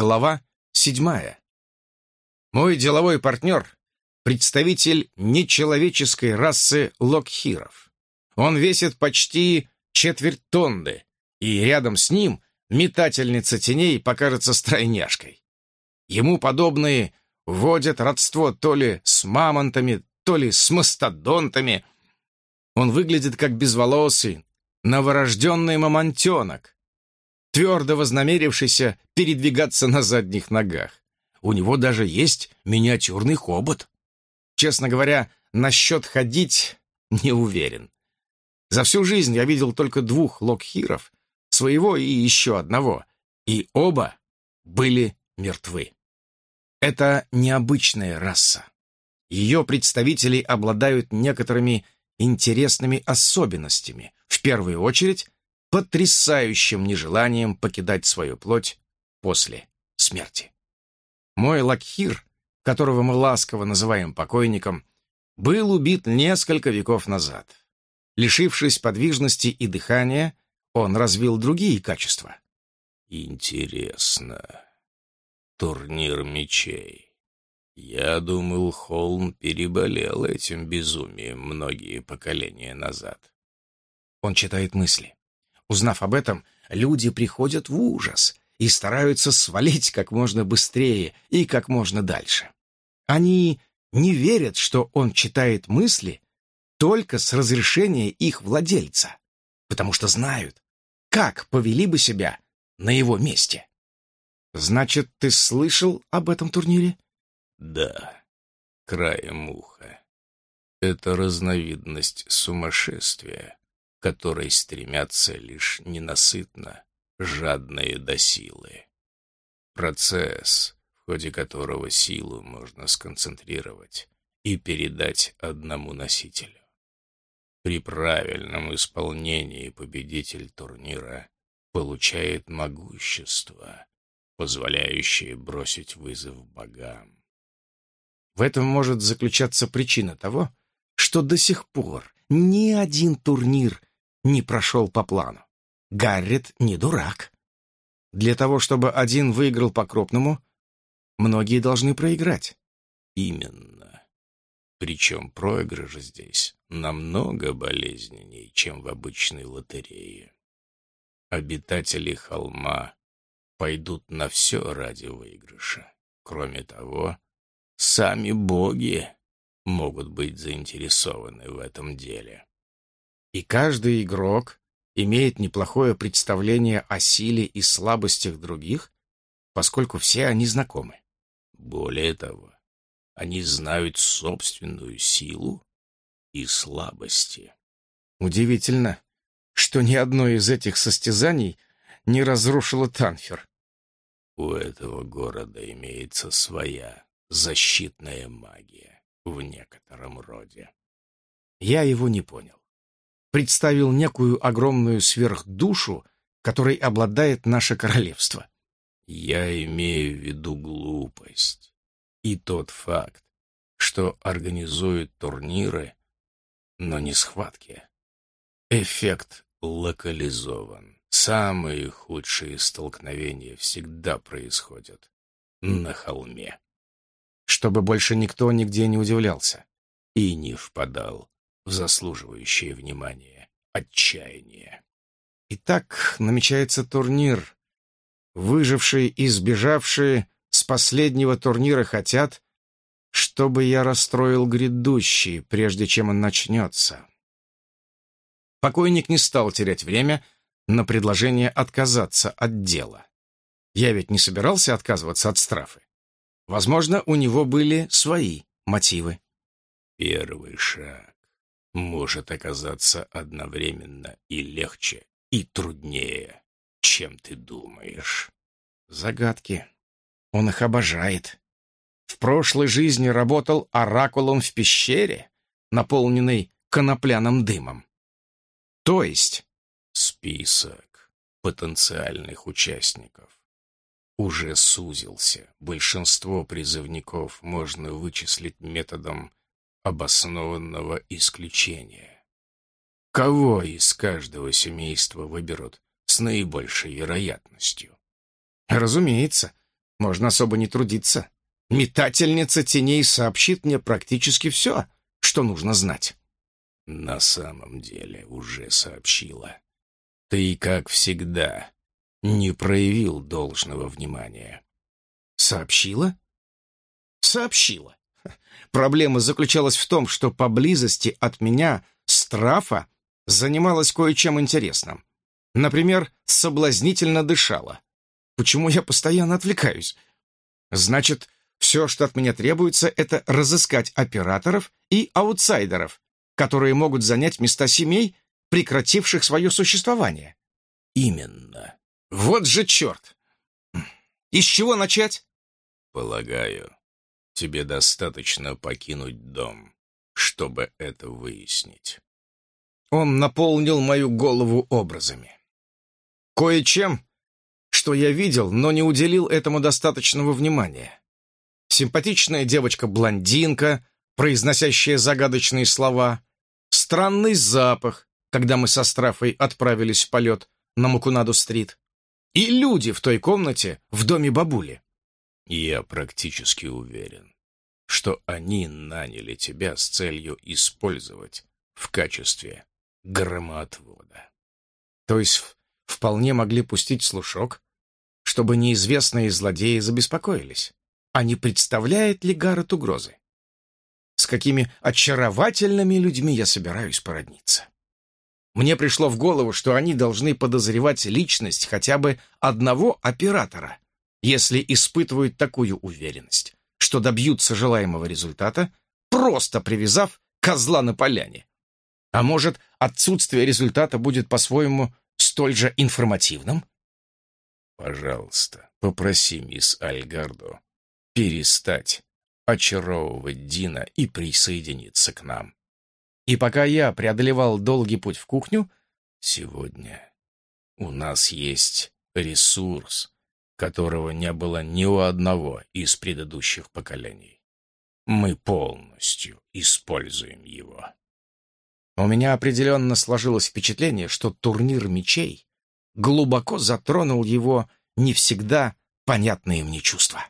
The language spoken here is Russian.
Глава седьмая. Мой деловой партнер — представитель нечеловеческой расы локхиров. Он весит почти четверть тонны, и рядом с ним метательница теней покажется стройняшкой. Ему подобные вводят родство то ли с мамонтами, то ли с мастодонтами. Он выглядит как безволосый, новорожденный мамонтенок, твердо вознамерившийся передвигаться на задних ногах. У него даже есть миниатюрный хобот. Честно говоря, насчет ходить не уверен. За всю жизнь я видел только двух локхиров, своего и еще одного, и оба были мертвы. Это необычная раса. Ее представители обладают некоторыми интересными особенностями, в первую очередь потрясающим нежеланием покидать свою плоть после смерти. Мой Лакхир, которого мы ласково называем покойником, был убит несколько веков назад. Лишившись подвижности и дыхания, он развил другие качества. Интересно. Турнир мечей. Я думал, Холм переболел этим безумием многие поколения назад. Он читает мысли. Узнав об этом, люди приходят в ужас и стараются свалить как можно быстрее и как можно дальше. Они не верят, что он читает мысли только с разрешения их владельца, потому что знают, как повели бы себя на его месте. Значит, ты слышал об этом турнире? Да, краем уха. Это разновидность сумасшествия, которой стремятся лишь ненасытно жадные до силы. Процесс, в ходе которого силу можно сконцентрировать и передать одному носителю. При правильном исполнении победитель турнира получает могущество, позволяющее бросить вызов богам. В этом может заключаться причина того, что до сих пор ни один турнир не прошел по плану. Гаррет не дурак. Для того, чтобы один выиграл по-крупному, многие должны проиграть. Именно. Причем проигрыш здесь намного болезненнее, чем в обычной лотерее. Обитатели холма пойдут на все ради выигрыша. Кроме того, сами боги могут быть заинтересованы в этом деле. И каждый игрок имеет неплохое представление о силе и слабостях других, поскольку все они знакомы. Более того, они знают собственную силу и слабости. Удивительно, что ни одно из этих состязаний не разрушило Танфер. У этого города имеется своя защитная магия в некотором роде. Я его не понял представил некую огромную сверхдушу, которой обладает наше королевство. Я имею в виду глупость и тот факт, что организуют турниры, но не схватки. Эффект локализован. Самые худшие столкновения всегда происходят на холме. Чтобы больше никто нигде не удивлялся. И не впадал заслуживающее внимания отчаяние. Итак, намечается турнир. Выжившие и сбежавшие с последнего турнира хотят, чтобы я расстроил грядущий, прежде чем он начнется. Покойник не стал терять время на предложение отказаться от дела. Я ведь не собирался отказываться от страфы. Возможно, у него были свои мотивы. Первый шаг может оказаться одновременно и легче, и труднее, чем ты думаешь. Загадки. Он их обожает. В прошлой жизни работал оракулом в пещере, наполненной конопляным дымом. То есть... Список потенциальных участников уже сузился. Большинство призывников можно вычислить методом обоснованного исключения. Кого из каждого семейства выберут с наибольшей вероятностью? Разумеется, можно особо не трудиться. Метательница теней сообщит мне практически все, что нужно знать. На самом деле уже сообщила. Ты, как всегда, не проявил должного внимания. Сообщила? Сообщила. Проблема заключалась в том, что поблизости от меня Страфа занималась кое-чем интересным. Например, соблазнительно дышала. Почему я постоянно отвлекаюсь? Значит, все, что от меня требуется, это разыскать операторов и аутсайдеров, которые могут занять места семей, прекративших свое существование. Именно. Вот же черт! И с чего начать? Полагаю, тебе достаточно покинуть дом, чтобы это выяснить. Он наполнил мою голову образами. Кое-чем, что я видел, но не уделил этому достаточного внимания. Симпатичная девочка-блондинка, произносящая загадочные слова, странный запах, когда мы со Страфой отправились в полет на Макунаду-стрит, и люди в той комнате в доме бабули. Я практически уверен, что они наняли тебя с целью использовать в качестве громоотвода. То есть вполне могли пустить слушок, чтобы неизвестные злодеи забеспокоились. А не представляет ли Гаррет угрозы? С какими очаровательными людьми я собираюсь породниться? Мне пришло в голову, что они должны подозревать личность хотя бы одного оператора, если испытывают такую уверенность, что добьются желаемого результата, просто привязав козла на поляне. А может, отсутствие результата будет по-своему столь же информативным? Пожалуйста, попроси мисс Альгардо перестать очаровывать Дина и присоединиться к нам. И пока я преодолевал долгий путь в кухню, сегодня у нас есть ресурс, которого не было ни у одного из предыдущих поколений. Мы полностью используем его. У меня определенно сложилось впечатление, что турнир мечей глубоко затронул его не всегда понятные мне чувства.